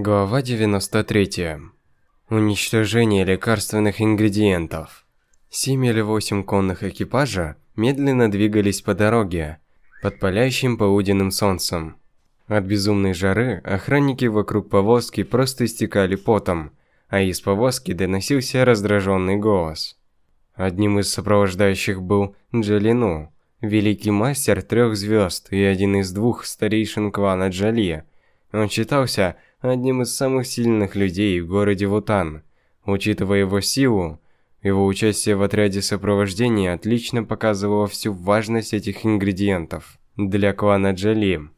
Глава 93. Уничтожение лекарственных ингредиентов. Семь или восемь конных экипажа медленно двигались по дороге, под палящим полуденным солнцем. От безумной жары охранники вокруг повозки просто истекали потом, а из повозки доносился раздраженный голос. Одним из сопровождающих был Джалину, великий мастер трех звезд и один из двух старейшин клана Джали. Он считался одним из самых сильных людей в городе Вутан. Учитывая его силу, его участие в отряде сопровождения отлично показывало всю важность этих ингредиентов для клана Джали.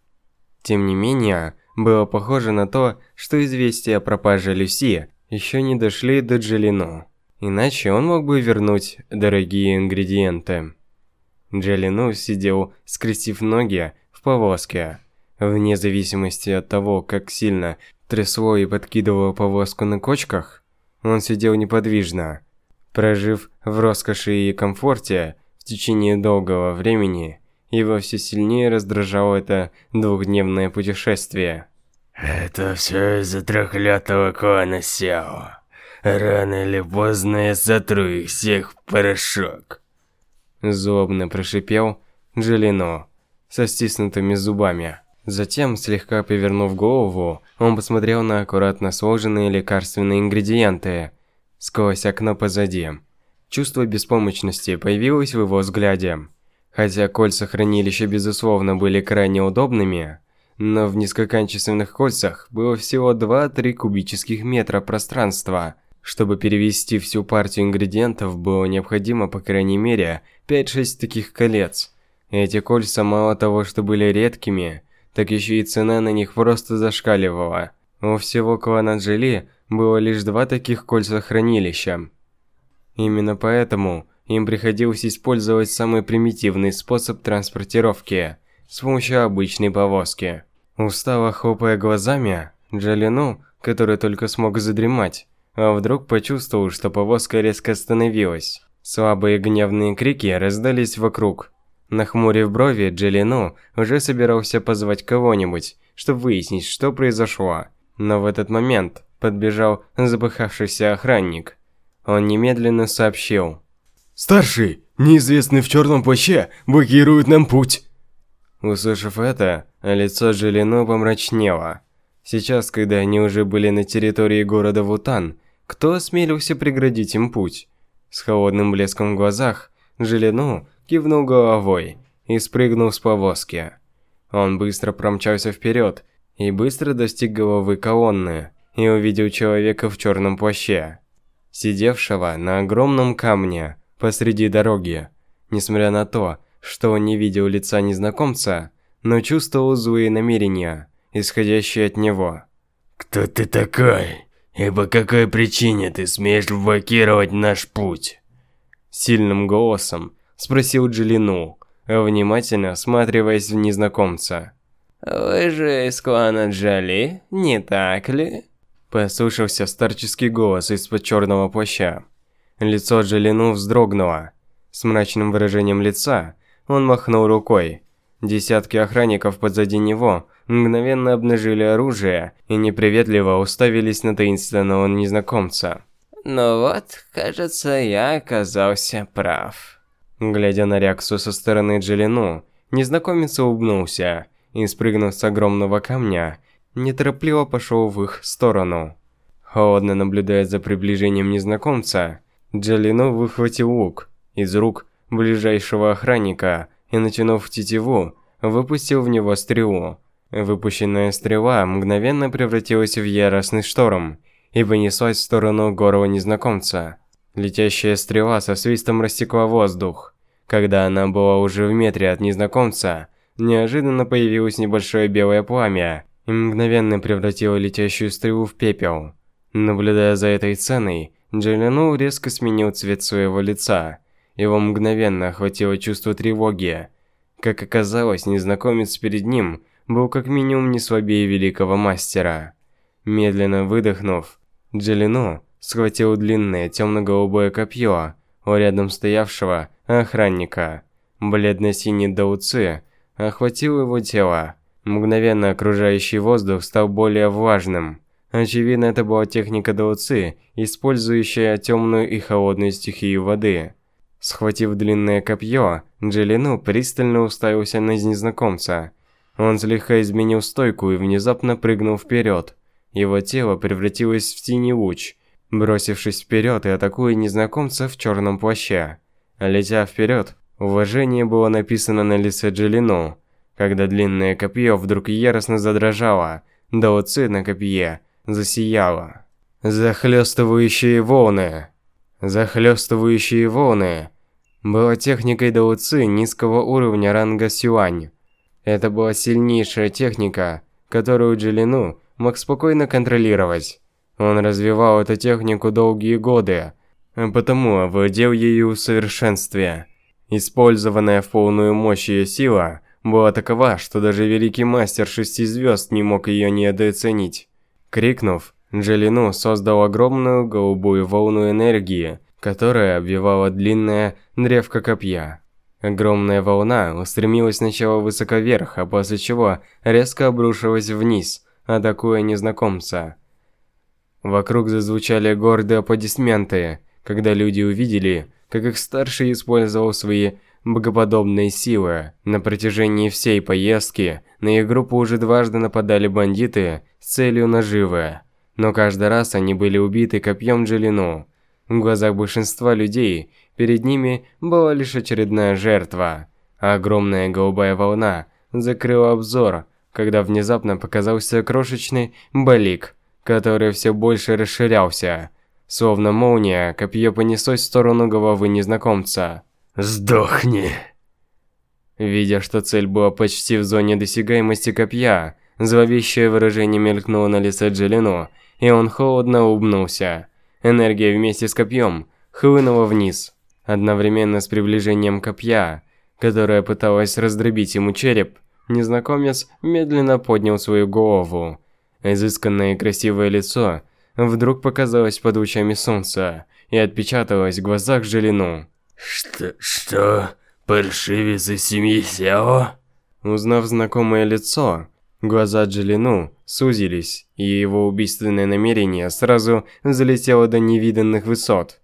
Тем не менее, было похоже на то, что известия о пропаже Люси еще не дошли до Джалину. Иначе он мог бы вернуть дорогие ингредиенты. Джалину сидел, скрестив ноги, в повозке. Вне зависимости от того, как сильно трясло и подкидывало повозку на кочках, он сидел неподвижно. Прожив в роскоши и комфорте в течение долгого времени, его все сильнее раздражало это двухдневное путешествие. «Это все из-за треклятого клана Сяо. Рано или поздно я сотру их всех в порошок». Злобно прошипел Джелино со стиснутыми зубами. Затем, слегка повернув голову, он посмотрел на аккуратно сложенные лекарственные ингредиенты сквозь окно позади. Чувство беспомощности появилось в его взгляде. Хотя кольца хранилища безусловно были крайне удобными, но в низкокачественных кольцах было всего 2-3 кубических метра пространства. Чтобы перевести всю партию ингредиентов, было необходимо по крайней мере 5-6 таких колец. Эти кольца мало того, что были редкими, так еще и цена на них просто зашкаливала. У всего клана Джели было лишь два таких кольца хранилища. Именно поэтому им приходилось использовать самый примитивный способ транспортировки с помощью обычной повозки. Устало хлопая глазами, Джалину, который только смог задремать, а вдруг почувствовал, что повозка резко остановилась. Слабые гневные крики раздались вокруг. Нахмурив брови, Джелину уже собирался позвать кого-нибудь, чтобы выяснить, что произошло. Но в этот момент подбежал запыхавшийся охранник. Он немедленно сообщил. «Старший, неизвестный в черном плаще, блокирует нам путь!» Услышав это, лицо Джелину помрачнело. Сейчас, когда они уже были на территории города Вутан, кто осмелился преградить им путь? С холодным блеском в глазах, Жилину кивнул головой и спрыгнул с повозки. Он быстро промчался вперед и быстро достиг головы колонны и увидел человека в черном плаще, сидевшего на огромном камне посреди дороги. Несмотря на то, что он не видел лица незнакомца, но чувствовал злые намерения, исходящие от него. «Кто ты такой? И по какой причине ты смеешь блокировать наш путь?» Сильным голосом спросил Джилину, внимательно осматриваясь в незнакомца. «Вы же из клана Джали, не так ли?» Послышался старческий голос из-под черного плаща. Лицо Джилину вздрогнуло. С мрачным выражением лица он махнул рукой. Десятки охранников позади него мгновенно обнажили оружие и неприветливо уставились на таинственного незнакомца. «Ну вот, кажется, я оказался прав». Глядя на реакцию со стороны Джелину, незнакомец улыбнулся и, спрыгнув с огромного камня, неторопливо пошел в их сторону. Холодно наблюдая за приближением незнакомца, Джалину выхватил лук из рук ближайшего охранника и, натянув тетиву, выпустил в него стрелу. Выпущенная стрела мгновенно превратилась в яростный шторм и понеслась в сторону горла незнакомца. Летящая стрела со свистом рассекла воздух. Когда она была уже в метре от незнакомца, неожиданно появилось небольшое белое пламя и мгновенно превратило летящую стрелу в пепел. Наблюдая за этой сценой, Джелину резко сменил цвет своего лица. Его мгновенно охватило чувство тревоги. Как оказалось, незнакомец перед ним был как минимум не слабее великого мастера. Медленно выдохнув, Джелину схватил длинное темно-голубое копье у рядом стоявшего охранника. Бледно-синий дауцы охватил его тело. Мгновенно окружающий воздух стал более влажным. Очевидно, это была техника Даоци, использующая темную и холодную стихию воды. Схватив длинное копье, Джелину пристально уставился на незнакомца. Он слегка изменил стойку и внезапно прыгнул вперед. Его тело превратилось в синий луч, бросившись вперед и атакуя незнакомца в черном плаще. Летя вперед, уважение было написано на лице Джелину. Когда длинное копье вдруг яростно задрожало, Ци на копье засияло. Захлестывающие волны. Захлестывающие волны. Была техникой Дао Ци низкого уровня ранга Сюань. Это была сильнейшая техника, которую Джелину мог спокойно контролировать. Он развивал эту технику долгие годы, а потому овладел ею в совершенстве. Использованная в полную мощь ее сила была такова, что даже великий мастер шести звезд не мог ее недооценить. Крикнув, Джелину создал огромную голубую волну энергии, которая обвивала длинное древко копья. Огромная волна устремилась сначала высоко вверх, а после чего резко обрушилась вниз, атакуя незнакомца. Вокруг зазвучали гордые аплодисменты, когда люди увидели, как их старший использовал свои богоподобные силы. На протяжении всей поездки на их группу уже дважды нападали бандиты с целью наживы, но каждый раз они были убиты копьем Джелину. В глазах большинства людей перед ними была лишь очередная жертва, а огромная голубая волна закрыла обзор, когда внезапно показался крошечный балик, который все больше расширялся. Словно молния, копье понеслось в сторону головы незнакомца. «Сдохни!» Видя, что цель была почти в зоне досягаемости копья, зловещее выражение мелькнуло на лице Джелино, и он холодно улыбнулся. Энергия вместе с копьем хлынула вниз. Одновременно с приближением копья, которое пыталось раздробить ему череп, незнакомец медленно поднял свою голову. Изысканное и красивое лицо вдруг показалось под лучами солнца и отпечаталось в глазах Желину. «Что? Что? Паршивец из семьи Сяо?» Узнав знакомое лицо, глаза Джелину сузились, и его убийственное намерение сразу залетело до невиданных высот.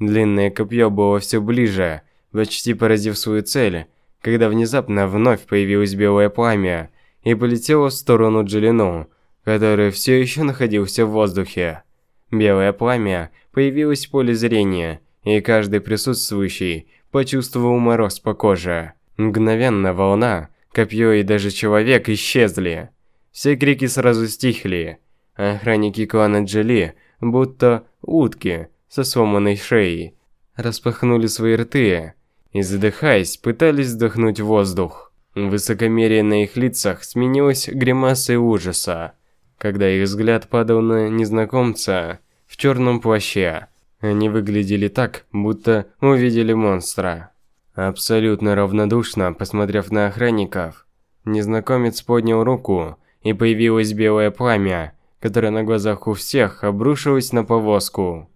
Длинное копье было все ближе, почти поразив свою цель, когда внезапно вновь появилось белое пламя и полетело в сторону Джелину, который все еще находился в воздухе. Белое пламя появилось в поле зрения, и каждый присутствующий почувствовал мороз по коже. Мгновенно волна, копье и даже человек исчезли. Все крики сразу стихли. Охранники клана Джоли, будто утки со сломанной шеей, распахнули свои рты и, задыхаясь, пытались вдохнуть воздух. Высокомерие на их лицах сменилось гримасой ужаса, когда их взгляд падал на незнакомца в черном плаще. Они выглядели так, будто увидели монстра. Абсолютно равнодушно посмотрев на охранников, незнакомец поднял руку, и появилось белое пламя, которое на глазах у всех обрушилось на повозку.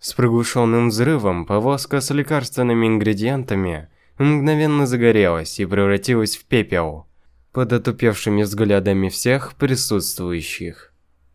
С приглушенным взрывом повозка с лекарственными ингредиентами мгновенно загорелась и превратилась в пепел под отупевшими взглядами всех присутствующих.